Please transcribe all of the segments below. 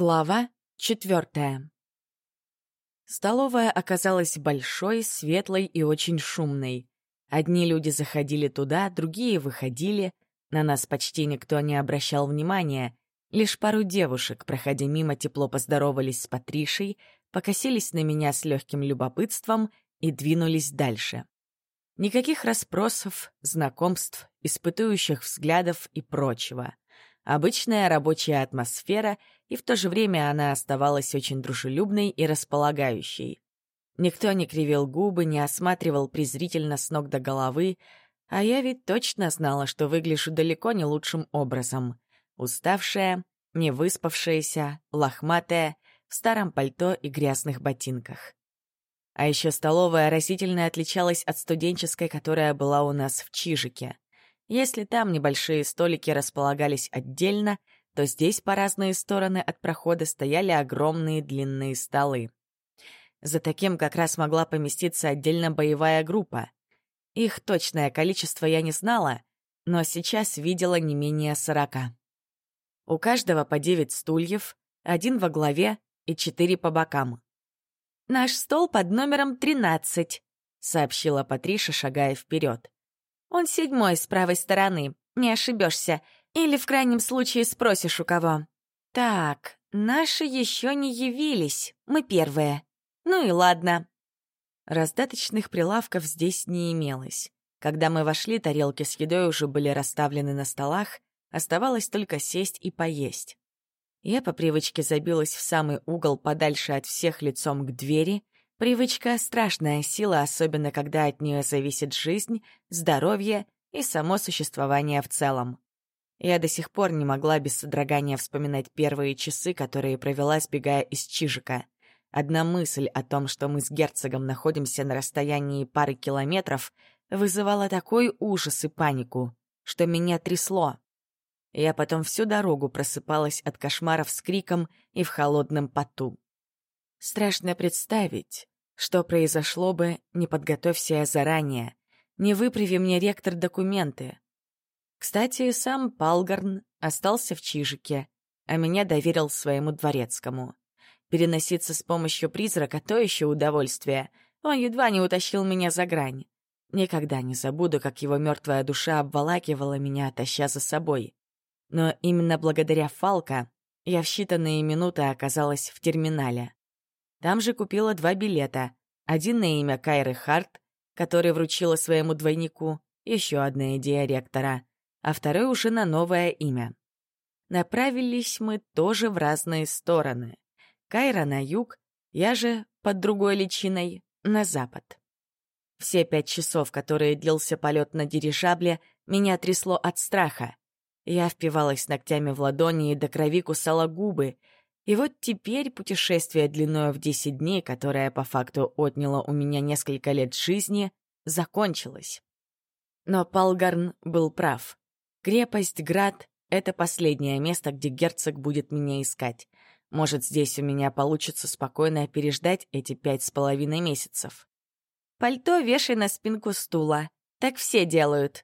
Глава четвертая. Столовая оказалась большой, светлой и очень шумной. Одни люди заходили туда, другие выходили. На нас почти никто не обращал внимания. Лишь пару девушек, проходя мимо, тепло поздоровались с Патришей, покосились на меня с легким любопытством и двинулись дальше. Никаких расспросов, знакомств, испытующих взглядов и прочего. Обычная рабочая атмосфера, и в то же время она оставалась очень дружелюбной и располагающей. Никто не кривил губы, не осматривал презрительно с ног до головы, а я ведь точно знала, что выгляжу далеко не лучшим образом. Уставшая, невыспавшаяся, лохматая, в старом пальто и грязных ботинках. А еще столовая растительно отличалась от студенческой, которая была у нас в Чижике. Если там небольшие столики располагались отдельно, то здесь по разные стороны от прохода стояли огромные длинные столы. За таким как раз могла поместиться отдельно боевая группа. Их точное количество я не знала, но сейчас видела не менее сорока. У каждого по девять стульев, один во главе и четыре по бокам. «Наш стол под номером тринадцать», — сообщила Патриша, шагая вперед. Он седьмой с правой стороны, не ошибешься. Или в крайнем случае спросишь у кого. Так, наши еще не явились, мы первые. Ну и ладно. Раздаточных прилавков здесь не имелось. Когда мы вошли, тарелки с едой уже были расставлены на столах, оставалось только сесть и поесть. Я по привычке забилась в самый угол подальше от всех лицом к двери — Привычка — страшная сила, особенно когда от нее зависит жизнь, здоровье и само существование в целом. Я до сих пор не могла без содрогания вспоминать первые часы, которые провела, сбегая из Чижика. Одна мысль о том, что мы с герцогом находимся на расстоянии пары километров, вызывала такой ужас и панику, что меня трясло. Я потом всю дорогу просыпалась от кошмаров с криком и в холодном поту. Страшно представить, что произошло бы, не подготовься я заранее, не выправи мне ректор документы. Кстати, сам Палгарн остался в Чижике, а меня доверил своему дворецкому. Переноситься с помощью призрака — то еще удовольствие. Он едва не утащил меня за грань. Никогда не забуду, как его мертвая душа обволакивала меня, таща за собой. Но именно благодаря Фалка я в считанные минуты оказалась в терминале. Там же купила два билета. Один на имя Кайры Харт, который вручила своему двойнику, еще одна идея ректора, а второй уже на новое имя. Направились мы тоже в разные стороны. Кайра на юг, я же под другой личиной на запад. Все пять часов, которые длился полет на дирижабле, меня трясло от страха. Я впивалась ногтями в ладони и до крови кусала губы, и вот теперь путешествие длиною в 10 дней, которое по факту отняло у меня несколько лет жизни, закончилось. Но Палгарн был прав. Крепость Град — это последнее место, где герцог будет меня искать. Может, здесь у меня получится спокойно переждать эти пять с половиной месяцев. Пальто вешай на спинку стула. Так все делают.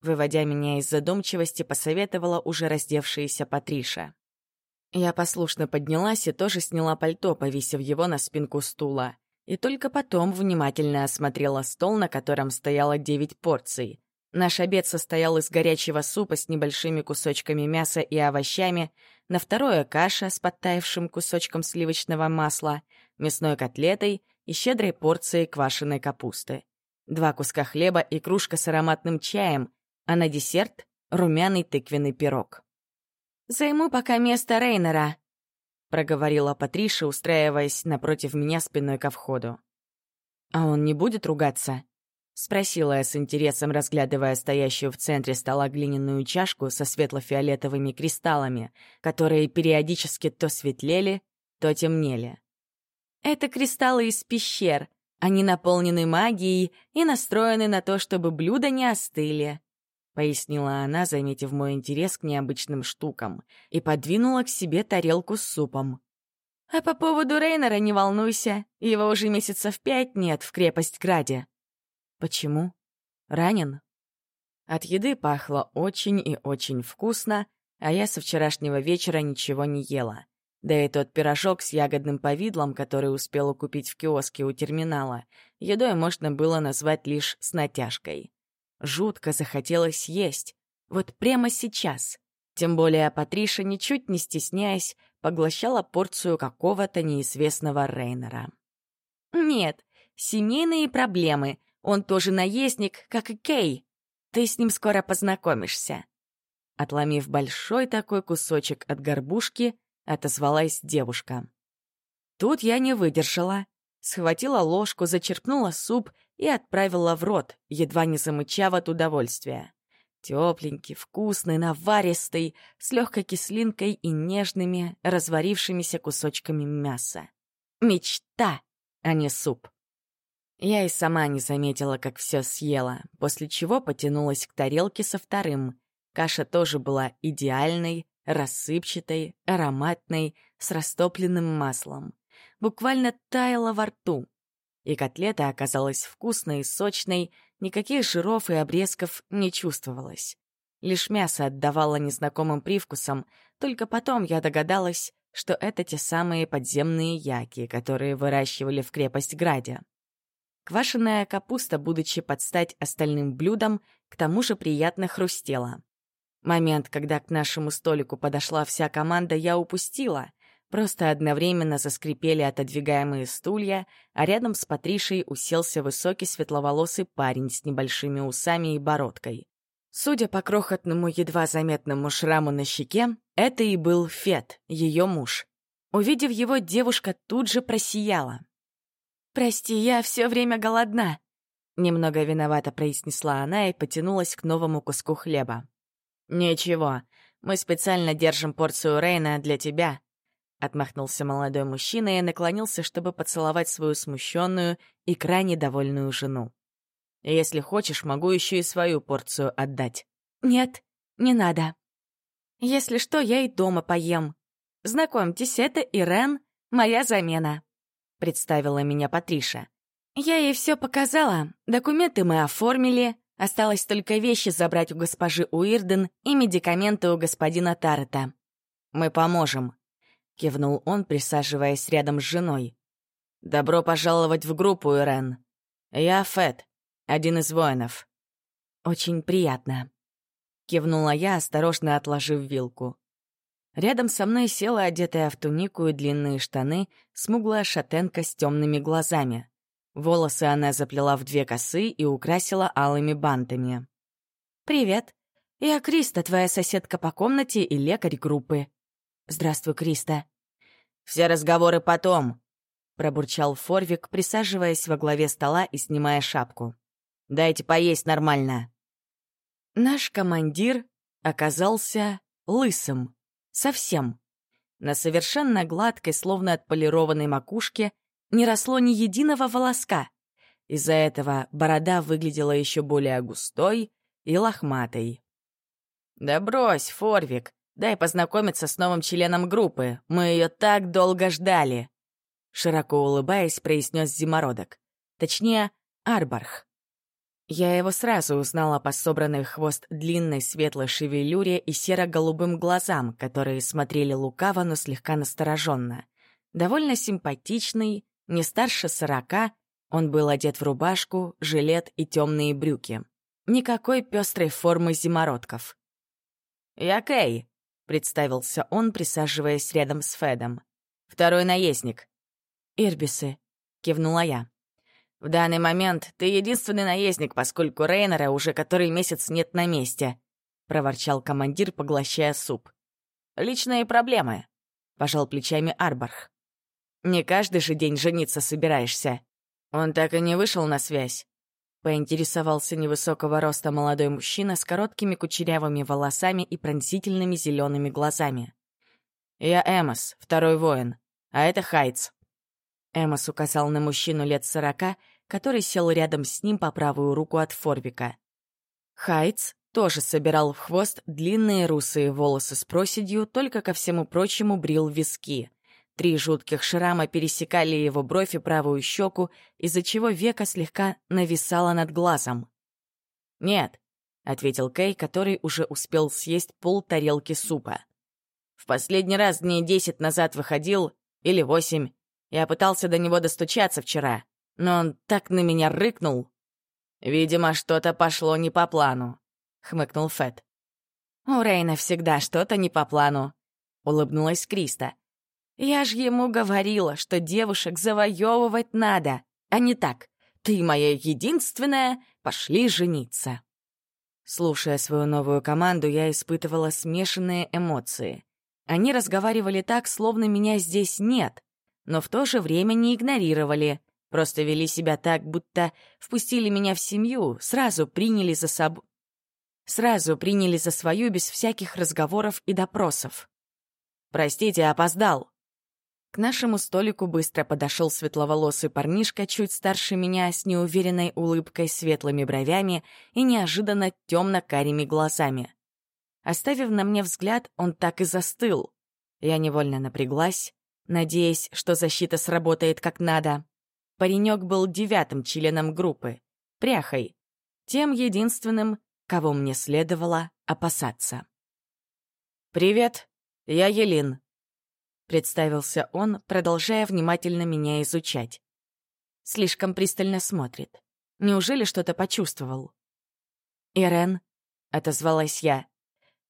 Выводя меня из задумчивости, посоветовала уже раздевшаяся Патриша. Я послушно поднялась и тоже сняла пальто, повесив его на спинку стула. И только потом внимательно осмотрела стол, на котором стояло девять порций. Наш обед состоял из горячего супа с небольшими кусочками мяса и овощами, на второе — каша с подтаявшим кусочком сливочного масла, мясной котлетой и щедрой порцией квашеной капусты. Два куска хлеба и кружка с ароматным чаем, а на десерт — румяный тыквенный пирог. «Займу пока место Рейнера», — проговорила Патриша, устраиваясь напротив меня спиной ко входу. «А он не будет ругаться?» — спросила я с интересом, разглядывая стоящую в центре стола глиняную чашку со светло-фиолетовыми кристаллами, которые периодически то светлели, то темнели. «Это кристаллы из пещер. Они наполнены магией и настроены на то, чтобы блюда не остыли. — пояснила она, заметив мой интерес к необычным штукам, и подвинула к себе тарелку с супом. «А по поводу Рейнера не волнуйся, его уже месяцев пять нет в крепость Граде». «Почему? Ранен?» От еды пахло очень и очень вкусно, а я со вчерашнего вечера ничего не ела. Да и тот пирожок с ягодным повидлом, который успела купить в киоске у терминала, едой можно было назвать лишь с натяжкой. Жутко захотелось есть. Вот прямо сейчас. Тем более Патриша, ничуть не стесняясь, поглощала порцию какого-то неизвестного Рейнера. «Нет, семейные проблемы. Он тоже наездник, как и Кей. Ты с ним скоро познакомишься». Отломив большой такой кусочек от горбушки, отозвалась девушка. Тут я не выдержала. Схватила ложку, зачерпнула суп и отправила в рот, едва не замычав от удовольствия. Тепленький, вкусный, наваристый, с легкой кислинкой и нежными, разварившимися кусочками мяса. Мечта, а не суп. Я и сама не заметила, как все съела, после чего потянулась к тарелке со вторым. Каша тоже была идеальной, рассыпчатой, ароматной, с растопленным маслом. Буквально таяла во рту. И котлета оказалась вкусной и сочной, никаких жиров и обрезков не чувствовалось. Лишь мясо отдавало незнакомым привкусом, только потом я догадалась, что это те самые подземные яки, которые выращивали в крепость Градя. Квашеная капуста, будучи под стать остальным блюдам, к тому же приятно хрустела. Момент, когда к нашему столику подошла вся команда, я упустила. Просто одновременно заскрипели отодвигаемые стулья, а рядом с Патришей уселся высокий светловолосый парень с небольшими усами и бородкой. Судя по крохотному, едва заметному шраму на щеке, это и был Фет, ее муж. Увидев его, девушка тут же просияла. «Прости, я все время голодна», — немного виновато произнесла она и потянулась к новому куску хлеба. «Ничего, мы специально держим порцию Рейна для тебя», — отмахнулся молодой мужчина и наклонился, чтобы поцеловать свою смущенную и крайне довольную жену. «Если хочешь, могу еще и свою порцию отдать». «Нет, не надо. Если что, я и дома поем. Знакомьтесь, это Ирен, моя замена», — представила меня Патриша. «Я ей все показала, документы мы оформили, Осталось только вещи забрать у госпожи Уирден и медикаменты у господина Тарета. «Мы поможем», — кивнул он, присаживаясь рядом с женой. «Добро пожаловать в группу, Ирен. Я Фэт, один из воинов». «Очень приятно», — кивнула я, осторожно отложив вилку. Рядом со мной села одетая в тунику и длинные штаны смуглая шатенка с темными глазами. Волосы она заплела в две косы и украсила алыми бантами. «Привет. Я Криста, твоя соседка по комнате и лекарь группы». «Здравствуй, Криста». «Все разговоры потом», — пробурчал Форвик, присаживаясь во главе стола и снимая шапку. «Дайте поесть нормально». Наш командир оказался лысым. Совсем. На совершенно гладкой, словно отполированной макушке не росло ни единого волоска. Из-за этого борода выглядела еще более густой и лохматой. «Да брось, Форвик, дай познакомиться с новым членом группы. Мы ее так долго ждали!» Широко улыбаясь, произнес Зимородок. Точнее, Арбарх. Я его сразу узнала по собранной хвост длинной светлой шевелюре и серо-голубым глазам, которые смотрели лукаво, но слегка настороженно. Довольно симпатичный, не старше сорока, он был одет в рубашку, жилет и темные брюки. Никакой пестрой формы зимородков. «Я Кей», — представился он, присаживаясь рядом с Федом. «Второй наездник». «Ирбисы», — кивнула я. «В данный момент ты единственный наездник, поскольку Рейнера уже который месяц нет на месте», — проворчал командир, поглощая суп. «Личные проблемы», — пожал плечами Арбарх. Не каждый же день жениться собираешься. Он так и не вышел на связь. Поинтересовался невысокого роста молодой мужчина с короткими кучерявыми волосами и пронзительными зелеными глазами. «Я Эмос, второй воин, а это Хайтс». Эмос указал на мужчину лет сорока, который сел рядом с ним по правую руку от Форвика. Хайтс тоже собирал в хвост длинные русые волосы с проседью, только ко всему прочему брил виски — Три жутких шрама пересекали его бровь и правую щеку, из-за чего века слегка нависало над глазом. «Нет», — ответил Кей, который уже успел съесть пол тарелки супа. В последний раз дней десять назад выходил, или восемь. Я пытался до него достучаться вчера, но он так на меня рыкнул. Видимо, что-то пошло не по плану, — хмыкнул Фэт. «У Рейна всегда что-то не по плану», — улыбнулась Криста. «Я ж ему говорила, что девушек завоевывать надо, а не так. Ты моя единственная, пошли жениться». Слушая свою новую команду, я испытывала смешанные эмоции. Они разговаривали так, словно меня здесь нет, но в то же время не игнорировали, просто вели себя так, будто впустили меня в семью, сразу приняли за собой... Сразу приняли за свою без всяких разговоров и допросов. «Простите, опоздал», к нашему столику быстро подошел светловолосый парнишка, чуть старше меня, с неуверенной улыбкой, светлыми бровями и неожиданно темно-карими глазами. Оставив на мне взгляд, он так и застыл. Я невольно напряглась, надеясь, что защита сработает как надо. Паренек был девятым членом группы, пряхой, тем единственным, кого мне следовало опасаться. «Привет, я Елин», Представился он, продолжая внимательно меня изучать. Слишком пристально смотрит. Неужели что-то почувствовал? «Ирен», — отозвалась я,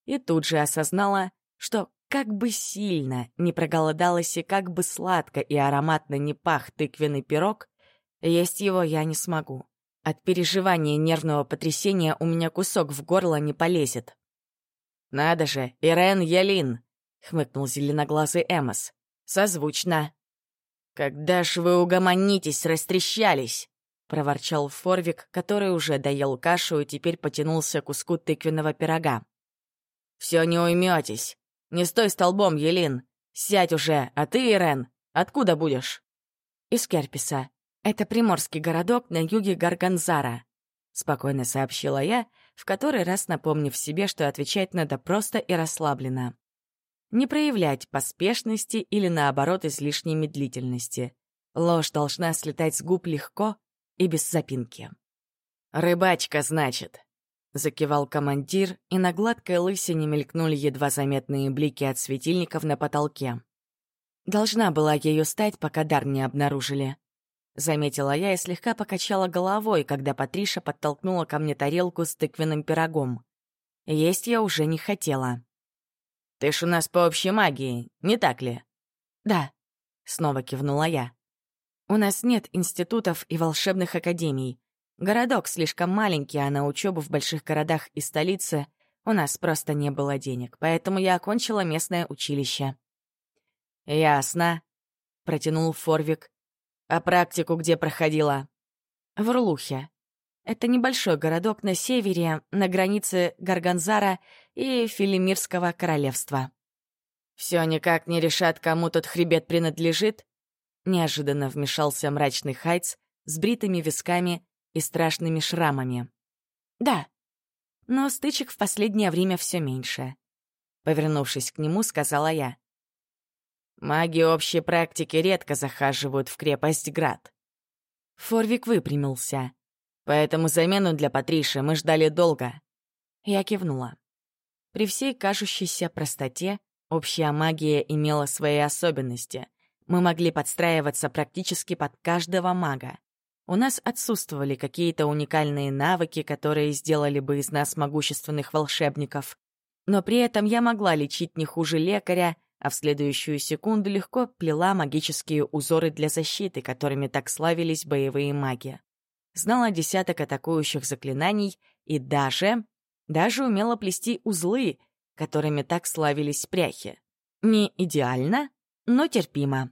и тут же осознала, что как бы сильно не проголодалась и как бы сладко и ароматно не пах тыквенный пирог, есть его я не смогу. От переживания нервного потрясения у меня кусок в горло не полезет. «Надо же, Ирен Ялин!» — хмыкнул зеленоглазый Эмос. «Созвучно». «Когда ж вы угомонитесь, растрещались?» — проворчал Форвик, который уже доел кашу и теперь потянулся к куску тыквенного пирога. «Все не уйметесь. Не стой столбом, Елин. Сядь уже, а ты, Ирен, откуда будешь?» «Из Керписа. Это приморский городок на юге Гарганзара», — спокойно сообщила я, в который раз напомнив себе, что отвечать надо просто и расслабленно не проявлять поспешности или, наоборот, излишней медлительности. Ложь должна слетать с губ легко и без запинки. «Рыбачка, значит», — закивал командир, и на гладкой лысине мелькнули едва заметные блики от светильников на потолке. Должна была ее стать, пока дар не обнаружили. Заметила я и слегка покачала головой, когда Патриша подтолкнула ко мне тарелку с тыквенным пирогом. Есть я уже не хотела. Ты ж у нас по общей магии, не так ли?» «Да», — снова кивнула я. «У нас нет институтов и волшебных академий. Городок слишком маленький, а на учебу в больших городах и столице у нас просто не было денег, поэтому я окончила местное училище». «Ясно», — протянул Форвик. «А практику где проходила?» «В Урлухе. Это небольшой городок на севере, на границе Гарганзара и Филимирского королевства. «Все никак не решат, кому тот хребет принадлежит?» Неожиданно вмешался мрачный Хайц с бритыми висками и страшными шрамами. «Да, но стычек в последнее время все меньше», — повернувшись к нему, сказала я. «Маги общей практики редко захаживают в крепость Град». Форвик выпрямился. «Поэтому замену для Патриши мы ждали долго». Я кивнула. При всей кажущейся простоте общая магия имела свои особенности. Мы могли подстраиваться практически под каждого мага. У нас отсутствовали какие-то уникальные навыки, которые сделали бы из нас могущественных волшебников. Но при этом я могла лечить не хуже лекаря, а в следующую секунду легко плела магические узоры для защиты, которыми так славились боевые маги. Знала десяток атакующих заклинаний и даже даже умела плести узлы, которыми так славились пряхи. Не идеально, но терпимо.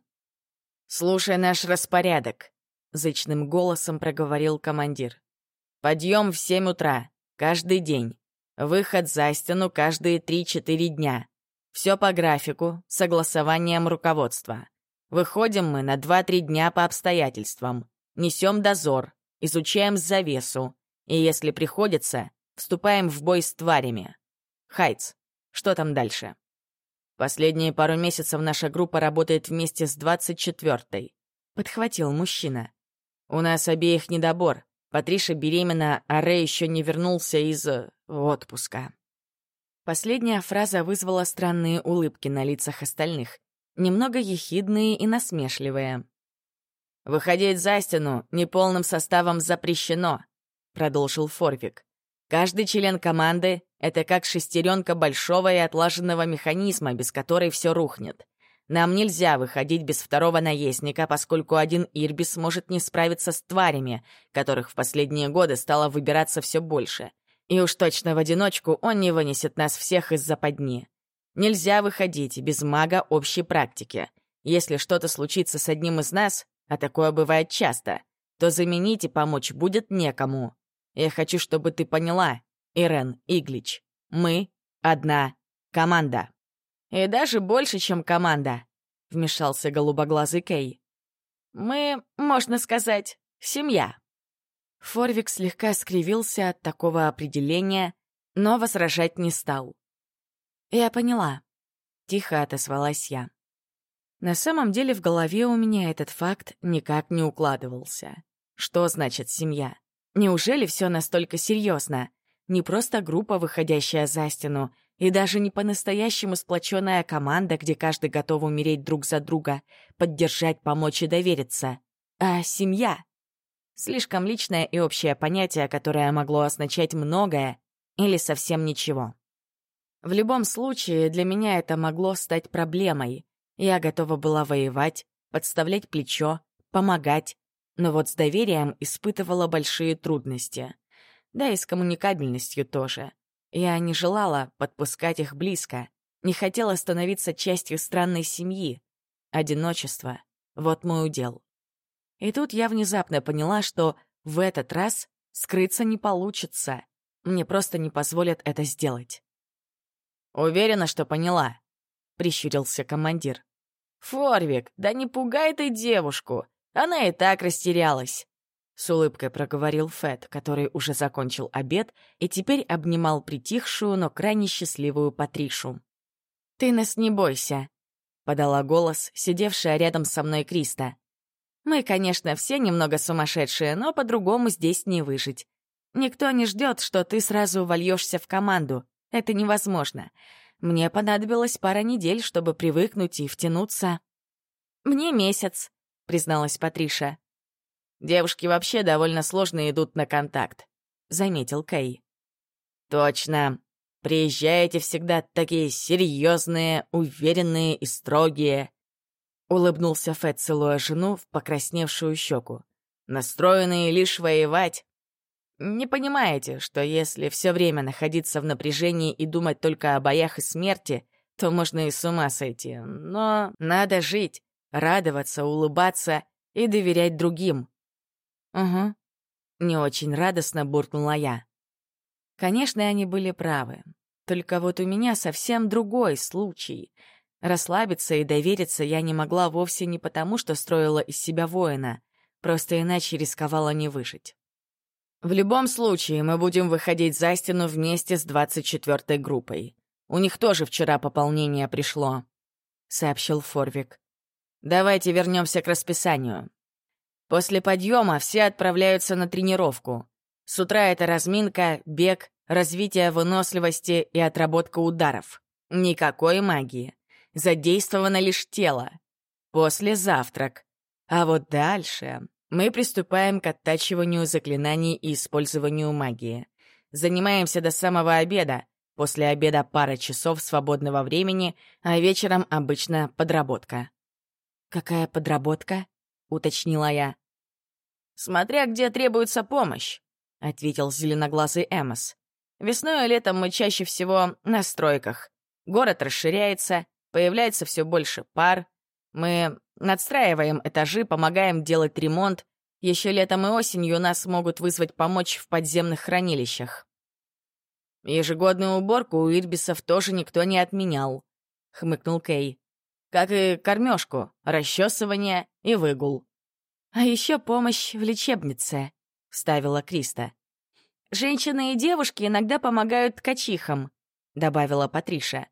«Слушай наш распорядок», — зычным голосом проговорил командир. «Подъем в семь утра, каждый день. Выход за стену каждые три-четыре дня. Все по графику, согласованием руководства. Выходим мы на два-три дня по обстоятельствам. Несем дозор, изучаем завесу. И если приходится, Вступаем в бой с тварями. Хайтс, что там дальше? Последние пару месяцев наша группа работает вместе с 24-й. Подхватил мужчина. У нас обеих недобор. Патриша беременна, а Рэй еще не вернулся из... Э, отпуска. Последняя фраза вызвала странные улыбки на лицах остальных, немного ехидные и насмешливые. «Выходить за стену неполным составом запрещено», — продолжил Форвик. «Каждый член команды — это как шестеренка большого и отлаженного механизма, без которой все рухнет. Нам нельзя выходить без второго наездника, поскольку один Ирбис может не справиться с тварями, которых в последние годы стало выбираться все больше. И уж точно в одиночку он не вынесет нас всех из западни. Нельзя выходить без мага общей практики. Если что-то случится с одним из нас, а такое бывает часто, то заменить и помочь будет некому. Я хочу, чтобы ты поняла, Ирен Иглич, мы — одна команда. И даже больше, чем команда, — вмешался голубоглазый Кей. Мы, можно сказать, семья. Форвик слегка скривился от такого определения, но возражать не стал. «Я поняла», — тихо отозвалась я. На самом деле в голове у меня этот факт никак не укладывался. Что значит семья? Неужели все настолько серьезно? Не просто группа, выходящая за стену, и даже не по-настоящему сплоченная команда, где каждый готов умереть друг за друга, поддержать, помочь и довериться, а семья — Слишком личное и общее понятие, которое могло означать многое или совсем ничего. В любом случае, для меня это могло стать проблемой. Я готова была воевать, подставлять плечо, помогать, но вот с доверием испытывала большие трудности. Да и с коммуникабельностью тоже. Я не желала подпускать их близко, не хотела становиться частью странной семьи. Одиночество — вот мой удел. И тут я внезапно поняла, что в этот раз скрыться не получится. Мне просто не позволят это сделать. «Уверена, что поняла», — прищурился командир. «Форвик, да не пугай ты девушку! Она и так растерялась!» С улыбкой проговорил Фэт, который уже закончил обед и теперь обнимал притихшую, но крайне счастливую Патришу. «Ты нас не бойся», — подала голос, сидевшая рядом со мной Криста. Мы, конечно, все немного сумасшедшие, но по-другому здесь не выжить. Никто не ждет, что ты сразу вольешься в команду. Это невозможно. Мне понадобилось пара недель, чтобы привыкнуть и втянуться. «Мне месяц», — призналась Патриша. «Девушки вообще довольно сложно идут на контакт», — заметил Кей. «Точно. Приезжаете всегда такие серьезные, уверенные и строгие», Улыбнулся Фэт, целуя жену в покрасневшую щеку. «Настроенные лишь воевать. Не понимаете, что если все время находиться в напряжении и думать только о боях и смерти, то можно и с ума сойти. Но надо жить, радоваться, улыбаться и доверять другим». «Угу», — не очень радостно буркнула я. Конечно, они были правы. Только вот у меня совсем другой случай — Расслабиться и довериться я не могла вовсе не потому, что строила из себя воина, просто иначе рисковала не выжить. В любом случае, мы будем выходить за стену вместе с 24-й группой. У них тоже вчера пополнение пришло, — сообщил Форвик. Давайте вернемся к расписанию. После подъема все отправляются на тренировку. С утра это разминка, бег, развитие выносливости и отработка ударов. Никакой магии задействовано лишь тело. После завтрак. А вот дальше мы приступаем к оттачиванию заклинаний и использованию магии. Занимаемся до самого обеда. После обеда пара часов свободного времени, а вечером обычно подработка. «Какая подработка?» — уточнила я. «Смотря где требуется помощь», — ответил зеленоглазый Эмос. «Весной и летом мы чаще всего на стройках. Город расширяется, Появляется все больше пар. Мы надстраиваем этажи, помогаем делать ремонт. Еще летом и осенью нас могут вызвать помочь в подземных хранилищах. Ежегодную уборку у Ирбисов тоже никто не отменял, — хмыкнул Кей. Как и кормежку, расчесывание и выгул. А еще помощь в лечебнице, — вставила Криста. Женщины и девушки иногда помогают ткачихам, — добавила Патриша.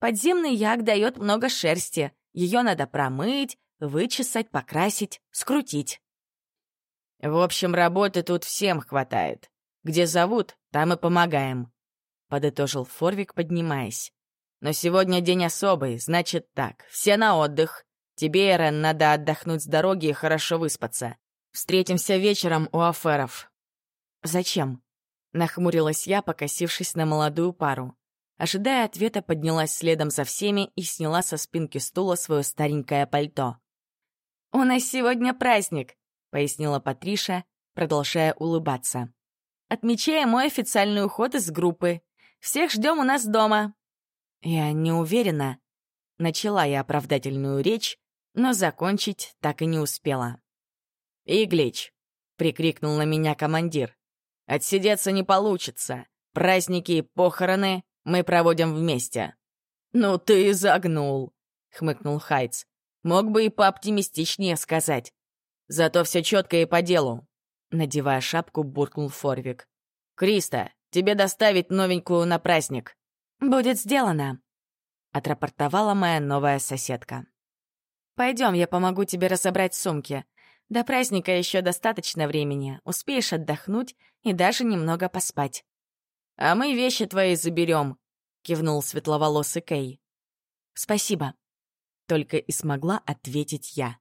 Подземный як дает много шерсти. Ее надо промыть, вычесать, покрасить, скрутить. В общем, работы тут всем хватает. Где зовут, там и помогаем. подытожил Форвик, поднимаясь. «Но сегодня день особый, значит так, все на отдых. Тебе, Эрен, надо отдохнуть с дороги и хорошо выспаться. Встретимся вечером у аферов». «Зачем?» — нахмурилась я, покосившись на молодую пару. Ожидая ответа, поднялась следом за всеми и сняла со спинки стула свое старенькое пальто. «У нас сегодня праздник», — пояснила Патриша, продолжая улыбаться. «Отмечаем мой официальный уход из группы. Всех ждем у нас дома». Я не уверена. Начала я оправдательную речь, но закончить так и не успела. «Иглич!» — прикрикнул на меня командир. «Отсидеться не получится. Праздники и похороны мы проводим вместе». «Ну ты и загнул», — хмыкнул Хайц. «Мог бы и пооптимистичнее сказать. Зато все четко и по делу», — надевая шапку, буркнул Форвик. «Криста, тебе доставить новенькую на праздник». «Будет сделано», — отрапортовала моя новая соседка. «Пойдем, я помогу тебе разобрать сумки. До праздника еще достаточно времени, успеешь отдохнуть и даже немного поспать». «А мы вещи твои заберем», — кивнул светловолосый Кей. «Спасибо», — только и смогла ответить я.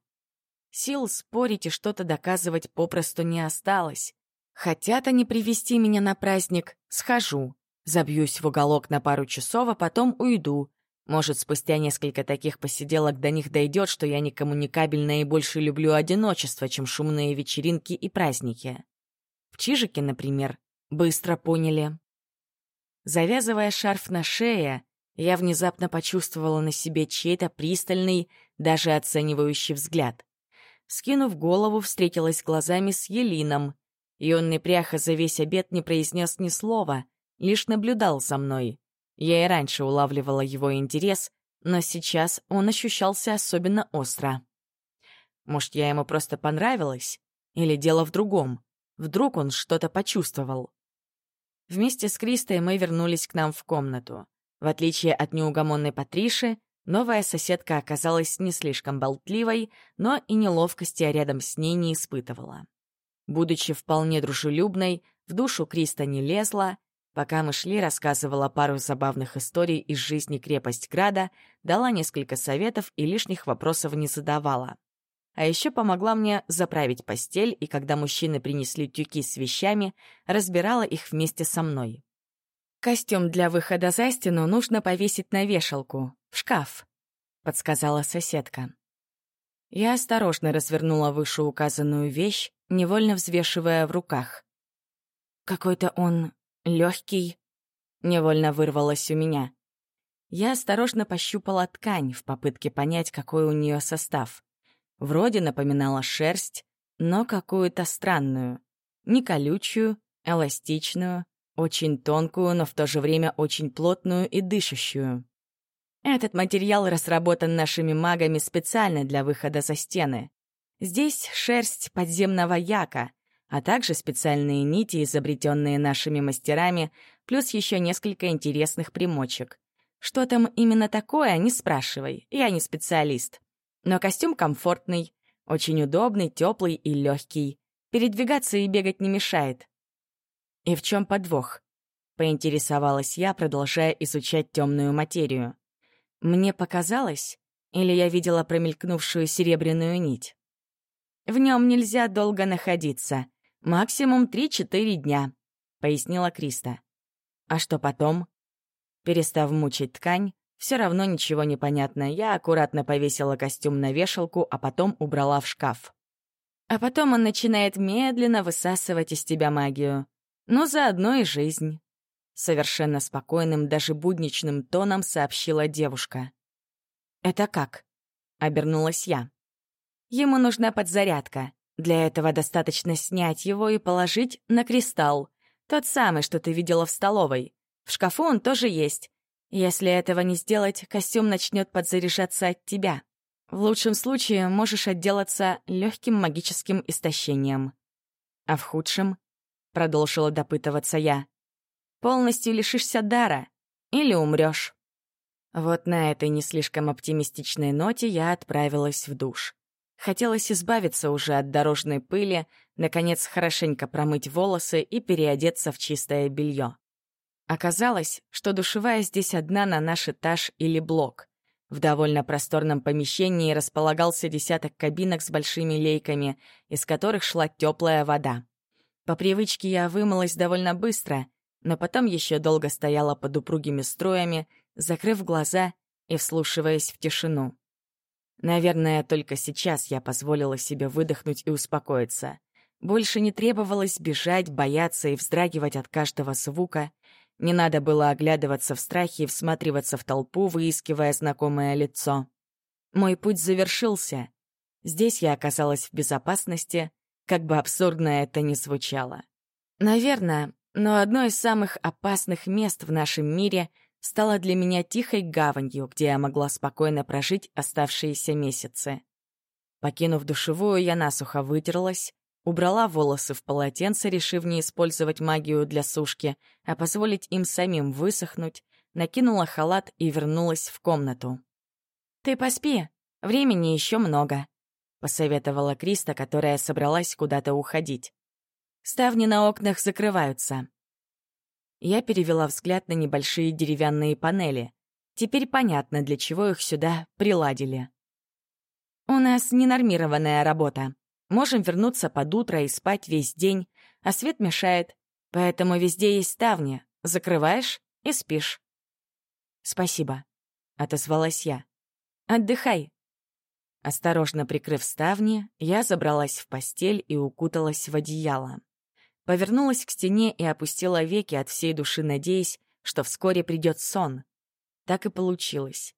Сил спорить и что-то доказывать попросту не осталось. Хотят они привести меня на праздник, схожу. Забьюсь в уголок на пару часов, а потом уйду. Может, спустя несколько таких посиделок до них дойдет, что я некоммуникабельна и больше люблю одиночество, чем шумные вечеринки и праздники. В Чижике, например, быстро поняли. Завязывая шарф на шее, я внезапно почувствовала на себе чей-то пристальный, даже оценивающий взгляд. Скинув голову, встретилась глазами с Елином, и он непряха за весь обед не произнес ни слова, лишь наблюдал за мной. Я и раньше улавливала его интерес, но сейчас он ощущался особенно остро. Может, я ему просто понравилась? Или дело в другом? Вдруг он что-то почувствовал? Вместе с Кристой мы вернулись к нам в комнату. В отличие от неугомонной Патриши, новая соседка оказалась не слишком болтливой, но и неловкости рядом с ней не испытывала. Будучи вполне дружелюбной, в душу Криста не лезла, Пока мы шли, рассказывала пару забавных историй из жизни крепость Града, дала несколько советов и лишних вопросов не задавала. А еще помогла мне заправить постель, и когда мужчины принесли тюки с вещами, разбирала их вместе со мной. «Костюм для выхода за стену нужно повесить на вешалку, в шкаф», — подсказала соседка. Я осторожно развернула вышеуказанную вещь, невольно взвешивая в руках. «Какой-то он легкий, невольно вырвалось у меня. Я осторожно пощупала ткань в попытке понять, какой у нее состав. Вроде напоминала шерсть, но какую-то странную. Не колючую, эластичную, очень тонкую, но в то же время очень плотную и дышащую. Этот материал разработан нашими магами специально для выхода за стены. Здесь шерсть подземного яка, а также специальные нити, изобретенные нашими мастерами, плюс еще несколько интересных примочек. Что там именно такое, не спрашивай, я не специалист. Но костюм комфортный, очень удобный, теплый и легкий. Передвигаться и бегать не мешает. И в чем подвох? Поинтересовалась я, продолжая изучать темную материю. Мне показалось, или я видела промелькнувшую серебряную нить? В нем нельзя долго находиться. «Максимум 3-4 дня», — пояснила Криста. «А что потом?» Перестав мучить ткань, все равно ничего не понятно. Я аккуратно повесила костюм на вешалку, а потом убрала в шкаф. А потом он начинает медленно высасывать из тебя магию. Ну, заодно и жизнь. Совершенно спокойным, даже будничным тоном сообщила девушка. «Это как?» — обернулась я. «Ему нужна подзарядка. Для этого достаточно снять его и положить на кристалл. Тот самый, что ты видела в столовой. В шкафу он тоже есть. Если этого не сделать, костюм начнет подзаряжаться от тебя. В лучшем случае можешь отделаться легким магическим истощением. А в худшем, — продолжила допытываться я, — полностью лишишься дара или умрешь. Вот на этой не слишком оптимистичной ноте я отправилась в душ. Хотелось избавиться уже от дорожной пыли, наконец хорошенько промыть волосы и переодеться в чистое белье. Оказалось, что душевая здесь одна на наш этаж или блок. В довольно просторном помещении располагался десяток кабинок с большими лейками, из которых шла теплая вода. По привычке я вымылась довольно быстро, но потом еще долго стояла под упругими строями, закрыв глаза и вслушиваясь в тишину. Наверное, только сейчас я позволила себе выдохнуть и успокоиться. Больше не требовалось бежать, бояться и вздрагивать от каждого звука. Не надо было оглядываться в страхе и всматриваться в толпу, выискивая знакомое лицо. Мой путь завершился. Здесь я оказалась в безопасности, как бы абсурдно это ни звучало. Наверное, но одно из самых опасных мест в нашем мире стало для меня тихой гаванью, где я могла спокойно прожить оставшиеся месяцы. Покинув душевую, я насухо вытерлась, убрала волосы в полотенце, решив не использовать магию для сушки, а позволить им самим высохнуть, накинула халат и вернулась в комнату. «Ты поспи, времени еще много», — посоветовала Криста, которая собралась куда-то уходить. «Ставни на окнах закрываются. Я перевела взгляд на небольшие деревянные панели. Теперь понятно, для чего их сюда приладили. «У нас ненормированная работа. Можем вернуться под утро и спать весь день, а свет мешает. Поэтому везде есть ставни. Закрываешь и спишь». «Спасибо», — отозвалась я. «Отдыхай». Осторожно прикрыв ставни, я забралась в постель и укуталась в одеяло. Повернулась к стене и опустила веки от всей души, надеясь, что вскоре придет сон. Так и получилось.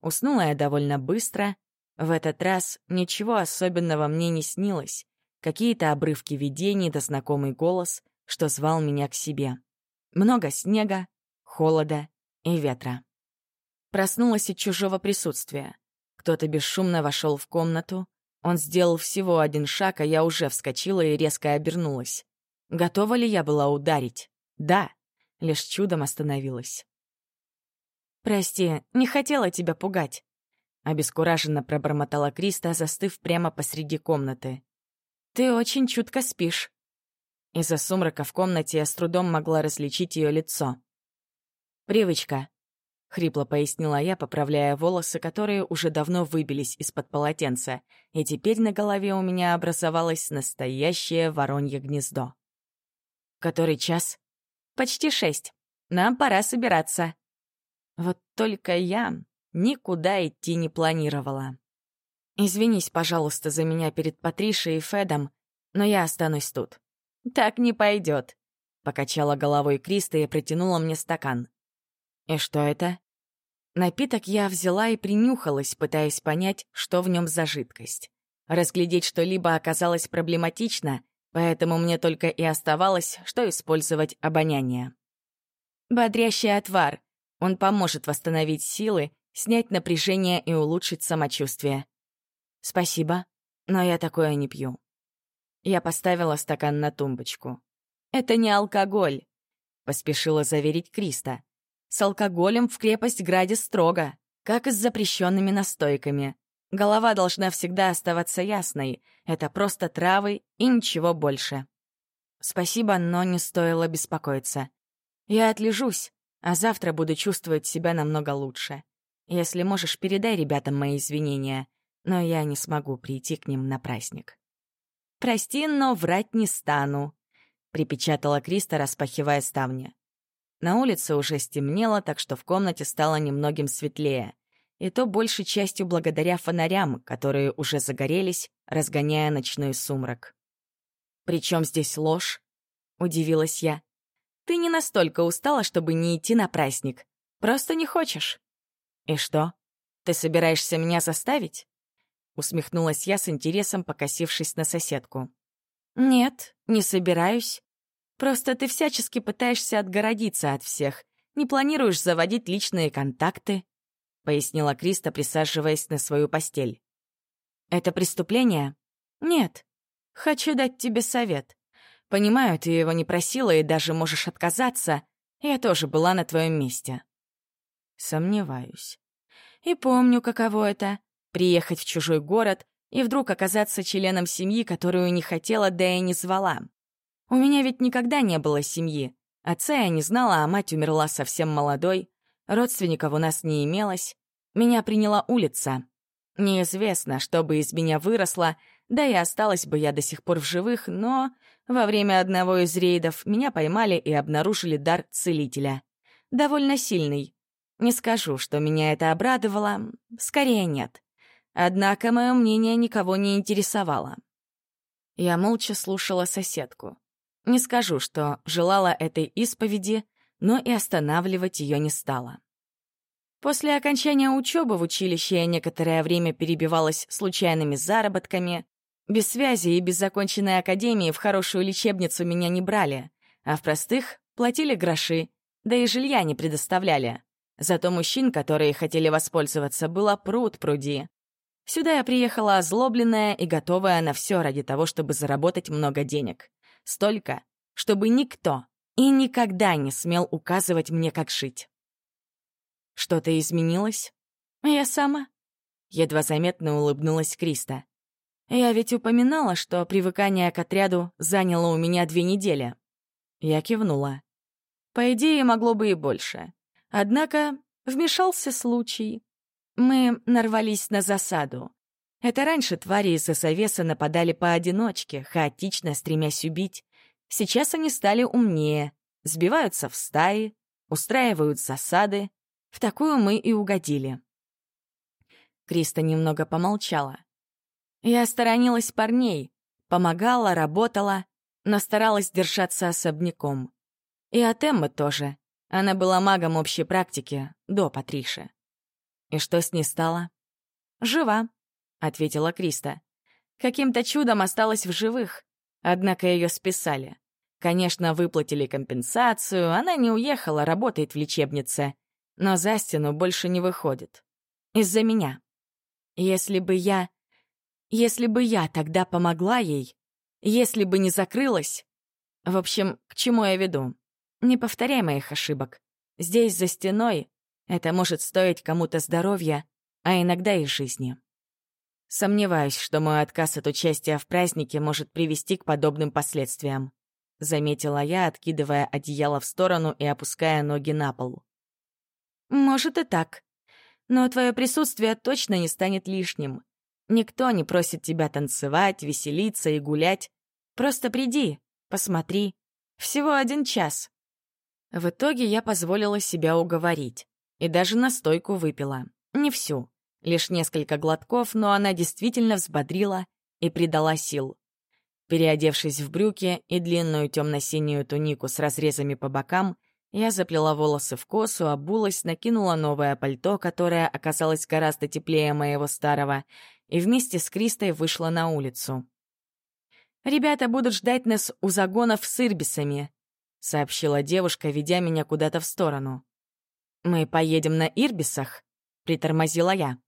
Уснула я довольно быстро. В этот раз ничего особенного мне не снилось. Какие-то обрывки видений да знакомый голос, что звал меня к себе. Много снега, холода и ветра. Проснулась от чужого присутствия. Кто-то бесшумно вошел в комнату. Он сделал всего один шаг, а я уже вскочила и резко обернулась. Готова ли я была ударить? Да, лишь чудом остановилась. «Прости, не хотела тебя пугать», — обескураженно пробормотала Криста, застыв прямо посреди комнаты. «Ты очень чутко спишь». Из-за сумрака в комнате я с трудом могла различить ее лицо. «Привычка», — хрипло пояснила я, поправляя волосы, которые уже давно выбились из-под полотенца, и теперь на голове у меня образовалось настоящее воронье гнездо. Который час? Почти шесть. Нам пора собираться. Вот только я никуда идти не планировала. Извинись, пожалуйста, за меня перед Патришей и Федом, но я останусь тут. Так не пойдет. Покачала головой Криста и протянула мне стакан. И что это? Напиток я взяла и принюхалась, пытаясь понять, что в нем за жидкость. Разглядеть что-либо оказалось проблематично, поэтому мне только и оставалось, что использовать обоняние. Бодрящий отвар. Он поможет восстановить силы, снять напряжение и улучшить самочувствие. Спасибо, но я такое не пью. Я поставила стакан на тумбочку. Это не алкоголь, поспешила заверить Криста. С алкоголем в крепость Граде строго, как и с запрещенными настойками. Голова должна всегда оставаться ясной. Это просто травы и ничего больше. Спасибо, но не стоило беспокоиться. Я отлежусь, а завтра буду чувствовать себя намного лучше. Если можешь, передай ребятам мои извинения, но я не смогу прийти к ним на праздник. «Прости, но врать не стану», — припечатала Криста, распахивая ставни. На улице уже стемнело, так что в комнате стало немногим светлее и то большей частью благодаря фонарям, которые уже загорелись, разгоняя ночной сумрак. «Причем здесь ложь?» — удивилась я. «Ты не настолько устала, чтобы не идти на праздник. Просто не хочешь». «И что? Ты собираешься меня заставить?» Усмехнулась я с интересом, покосившись на соседку. «Нет, не собираюсь. Просто ты всячески пытаешься отгородиться от всех, не планируешь заводить личные контакты, пояснила Криста, присаживаясь на свою постель. «Это преступление?» «Нет. Хочу дать тебе совет. Понимаю, ты его не просила и даже можешь отказаться. Я тоже была на твоем месте». Сомневаюсь. И помню, каково это — приехать в чужой город и вдруг оказаться членом семьи, которую не хотела, да и не звала. У меня ведь никогда не было семьи, Отца я не знала, а мать умерла совсем молодой, родственников у нас не имелось. Меня приняла улица. Неизвестно, что бы из меня выросло, да и осталась бы я до сих пор в живых, но во время одного из рейдов меня поймали и обнаружили дар целителя. Довольно сильный. Не скажу, что меня это обрадовало, скорее нет. Однако мое мнение никого не интересовало. Я молча слушала соседку. Не скажу, что желала этой исповеди, но и останавливать ее не стала. После окончания учебы в училище я некоторое время перебивалась случайными заработками. Без связи и без законченной академии в хорошую лечебницу меня не брали, а в простых платили гроши, да и жилья не предоставляли. Зато мужчин, которые хотели воспользоваться, было пруд пруди. Сюда я приехала озлобленная и готовая на все ради того, чтобы заработать много денег. Столько, чтобы никто и никогда не смел указывать мне, как жить. Что-то изменилось? Я сама. Едва заметно улыбнулась Криста. Я ведь упоминала, что привыкание к отряду заняло у меня две недели. Я кивнула. По идее, могло бы и больше. Однако вмешался случай. Мы нарвались на засаду. Это раньше твари из Совеса нападали поодиночке, хаотично стремясь убить. Сейчас они стали умнее, сбиваются в стаи, устраивают засады. В такую мы и угодили. Криста немного помолчала. Я сторонилась парней, помогала, работала, но старалась держаться особняком. И от Эммы тоже. Она была магом общей практики до Патриши. «И что с ней стало?» «Жива», — ответила Криста. «Каким-то чудом осталась в живых, однако ее списали. Конечно, выплатили компенсацию, она не уехала, работает в лечебнице, но за стену больше не выходит. Из-за меня. Если бы я... Если бы я тогда помогла ей, если бы не закрылась... В общем, к чему я веду? Не повторяй моих ошибок. Здесь, за стеной, это может стоить кому-то здоровья, а иногда и жизни. Сомневаюсь, что мой отказ от участия в празднике может привести к подобным последствиям. Заметила я, откидывая одеяло в сторону и опуская ноги на пол. Может и так. Но твое присутствие точно не станет лишним. Никто не просит тебя танцевать, веселиться и гулять. Просто приди, посмотри. Всего один час. В итоге я позволила себя уговорить. И даже настойку выпила. Не всю. Лишь несколько глотков, но она действительно взбодрила и придала сил. Переодевшись в брюки и длинную темно-синюю тунику с разрезами по бокам, я заплела волосы в косу, обулась, накинула новое пальто, которое оказалось гораздо теплее моего старого, и вместе с Кристой вышла на улицу. «Ребята будут ждать нас у загонов с ирбисами», — сообщила девушка, ведя меня куда-то в сторону. «Мы поедем на ирбисах?» — притормозила я.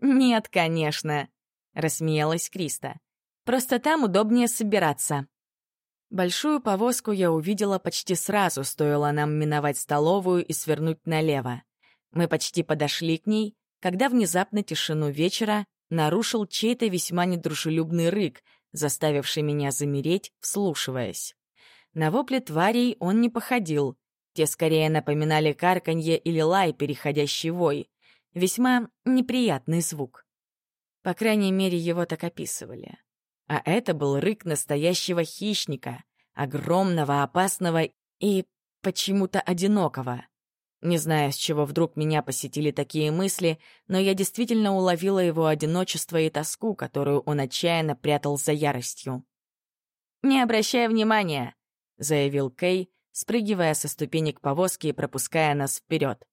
«Нет, конечно», — рассмеялась Криста. «Просто там удобнее собираться». Большую повозку я увидела почти сразу, стоило нам миновать столовую и свернуть налево. Мы почти подошли к ней, когда внезапно тишину вечера нарушил чей-то весьма недружелюбный рык, заставивший меня замереть, вслушиваясь. На вопли тварей он не походил. Те скорее напоминали карканье или лай, переходящий вой. Весьма неприятный звук. По крайней мере, его так описывали. А это был рык настоящего хищника, огромного, опасного и почему-то одинокого. Не знаю, с чего вдруг меня посетили такие мысли, но я действительно уловила его одиночество и тоску, которую он отчаянно прятал за яростью. «Не обращай внимания», — заявил Кей, спрыгивая со ступенек повозки и пропуская нас вперед.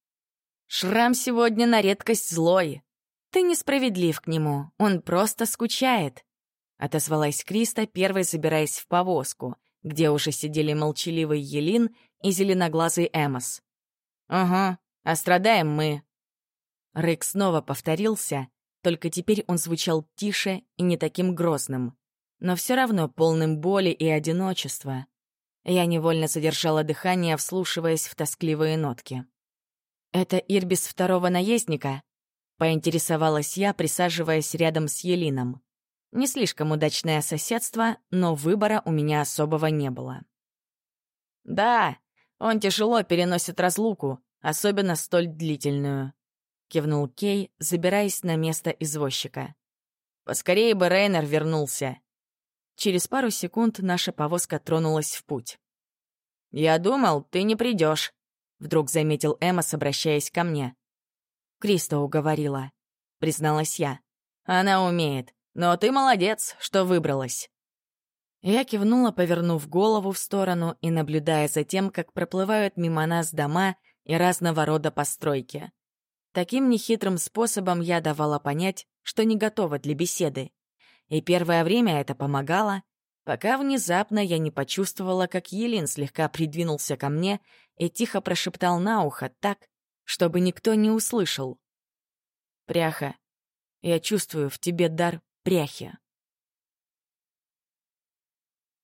«Шрам сегодня на редкость злой. Ты несправедлив к нему, он просто скучает», — отозвалась Криста, первой забираясь в повозку, где уже сидели молчаливый Елин и зеленоглазый Эмос. «Ага, а страдаем мы». Рык снова повторился, только теперь он звучал тише и не таким грозным, но все равно полным боли и одиночества. Я невольно задержала дыхание, вслушиваясь в тоскливые нотки. «Это Ирбис второго наездника?» — поинтересовалась я, присаживаясь рядом с Елином. Не слишком удачное соседство, но выбора у меня особого не было. «Да, Он тяжело переносит разлуку, особенно столь длительную», — кивнул Кей, забираясь на место извозчика. «Поскорее бы Рейнер вернулся». Через пару секунд наша повозка тронулась в путь. «Я думал, ты не придешь», — вдруг заметил Эммос, обращаясь ко мне. «Криста уговорила», — призналась я. «Она умеет, но ты молодец, что выбралась». Я кивнула, повернув голову в сторону и наблюдая за тем, как проплывают мимо нас дома и разного рода постройки. Таким нехитрым способом я давала понять, что не готова для беседы. И первое время это помогало, пока внезапно я не почувствовала, как Елин слегка придвинулся ко мне и тихо прошептал на ухо так, чтобы никто не услышал. «Пряха, я чувствую в тебе дар пряхи».